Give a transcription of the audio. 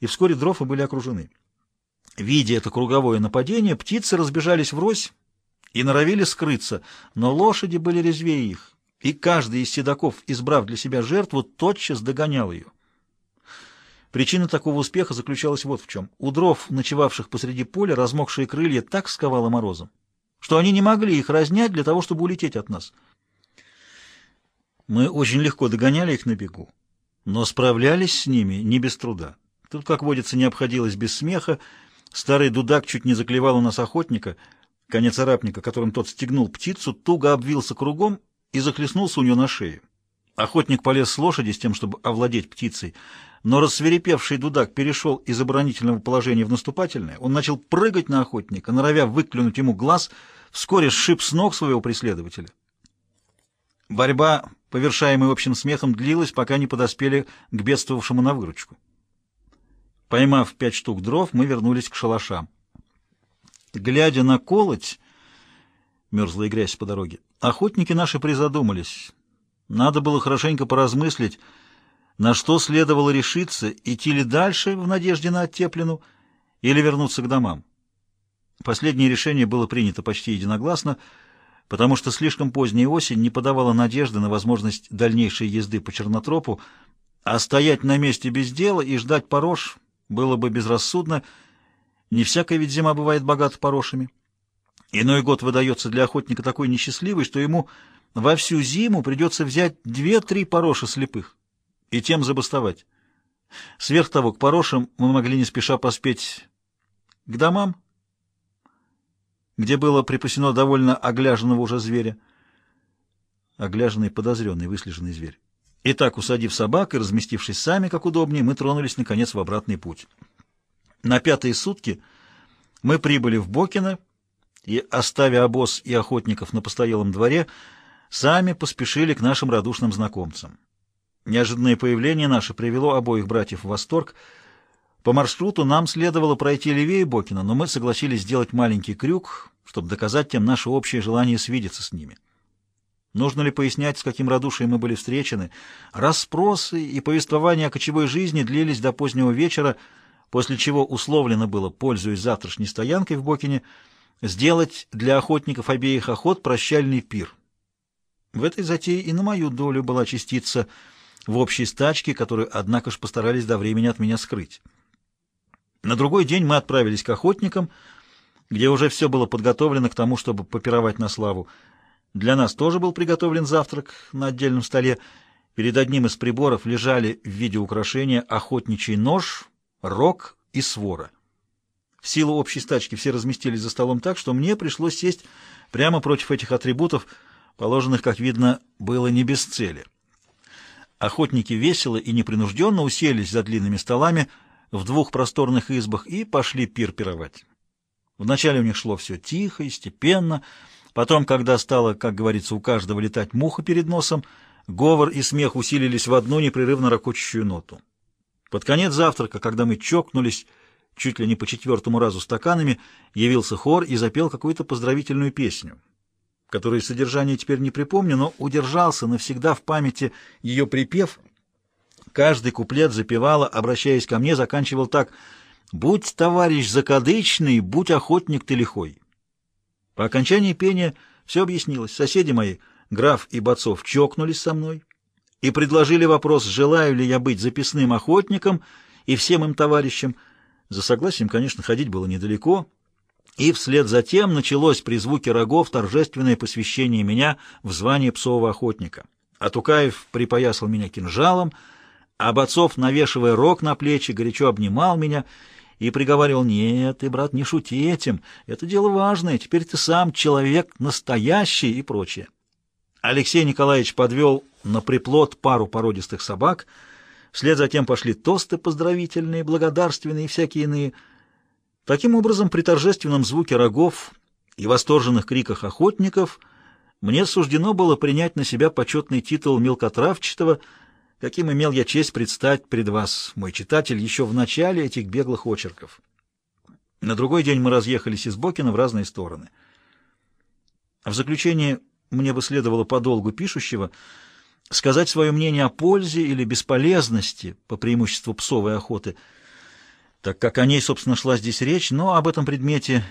и вскоре дрофы были окружены. Видя это круговое нападение, птицы разбежались врозь и норовили скрыться, но лошади были резвее их, и каждый из седаков, избрав для себя жертву, тотчас догонял ее. Причина такого успеха заключалась вот в чем. У дров, ночевавших посреди поля, размокшие крылья так сковало морозом, что они не могли их разнять для того, чтобы улететь от нас. Мы очень легко догоняли их на бегу, но справлялись с ними не без труда. Тут, как водится, не обходилось без смеха. Старый дудак чуть не заклевал у нас охотника. Конец арапника, которым тот стегнул птицу, туго обвился кругом и захлестнулся у нее на шею. Охотник полез с лошади с тем, чтобы овладеть птицей, но рассверепевший дудак перешел из оборонительного положения в наступательное. Он начал прыгать на охотника, норовя выклюнуть ему глаз, вскоре сшиб с ног своего преследователя. Борьба, повершаемая общим смехом, длилась, пока не подоспели к бедствовавшему на выручку. Поймав пять штук дров, мы вернулись к шалашам. Глядя на колоть, мерзлая грязь по дороге, охотники наши призадумались. Надо было хорошенько поразмыслить, на что следовало решиться, идти ли дальше в надежде на оттеплину или вернуться к домам. Последнее решение было принято почти единогласно, потому что слишком поздняя осень не подавала надежды на возможность дальнейшей езды по Чернотропу, а стоять на месте без дела и ждать порож было бы безрассудно. Не всякая ведь зима бывает богата порошами. Иной год выдается для охотника такой несчастливый, что ему во всю зиму придется взять две-три пороши слепых и тем забастовать. Сверх того, к порошам мы могли не спеша поспеть к домам, где было припасено довольно огляженного уже зверя. Огляженный, подозренный, выслеженный зверь. Итак, усадив собак и разместившись сами, как удобнее, мы тронулись, наконец, в обратный путь. На пятые сутки мы прибыли в Бокино и, оставя обоз и охотников на постоялом дворе, сами поспешили к нашим радушным знакомцам. Неожиданное появление наше привело обоих братьев в восторг — по маршруту нам следовало пройти левее Бокина, но мы согласились сделать маленький крюк, чтобы доказать тем наше общее желание свидеться с ними. Нужно ли пояснять, с каким радушием мы были встречены? Расспросы и повествования о кочевой жизни длились до позднего вечера, после чего условлено было, пользуясь завтрашней стоянкой в Бокине, сделать для охотников обеих охот прощальный пир. В этой затее и на мою долю была частица в общей стачке, которую, однако ж, постарались до времени от меня скрыть. На другой день мы отправились к охотникам, где уже все было подготовлено к тому, чтобы попировать на славу. Для нас тоже был приготовлен завтрак на отдельном столе. Перед одним из приборов лежали в виде украшения охотничий нож, рог и свора. В силу общей стачки все разместились за столом так, что мне пришлось сесть прямо против этих атрибутов, положенных, как видно, было не без цели. Охотники весело и непринужденно уселись за длинными столами, в двух просторных избах и пошли пир пировать. Вначале у них шло все тихо и степенно, потом, когда стало, как говорится, у каждого летать муха перед носом, говор и смех усилились в одну непрерывно ракочущую ноту. Под конец завтрака, когда мы чокнулись чуть ли не по четвертому разу стаканами, явился хор и запел какую-то поздравительную песню, которой содержание теперь не припомню, но удержался навсегда в памяти ее припев — Каждый куплет запевала, обращаясь ко мне, заканчивал так «Будь, товарищ закадычный, будь охотник ты лихой». По окончании пения все объяснилось. Соседи мои, граф и Бацов, чокнулись со мной и предложили вопрос, желаю ли я быть записным охотником и всем им товарищам. За согласием, конечно, ходить было недалеко, и вслед за тем началось при звуке рогов торжественное посвящение меня в звание псового охотника. Атукаев припоясал меня кинжалом — а Бацов, навешивая рог на плечи, горячо обнимал меня и приговаривал, «Нет, ты, брат, не шути этим, это дело важное, теперь ты сам человек настоящий» и прочее. Алексей Николаевич подвел на приплод пару породистых собак, вслед за тем пошли тосты поздравительные, благодарственные и всякие иные. Таким образом, при торжественном звуке рогов и восторженных криках охотников мне суждено было принять на себя почетный титул мелкотравчатого — каким имел я честь предстать пред вас, мой читатель, еще в начале этих беглых очерков. На другой день мы разъехались из Бокина в разные стороны. В заключение мне бы следовало по долгу пишущего сказать свое мнение о пользе или бесполезности, по преимуществу псовой охоты. так как о ней, собственно, шла здесь речь, но об этом предмете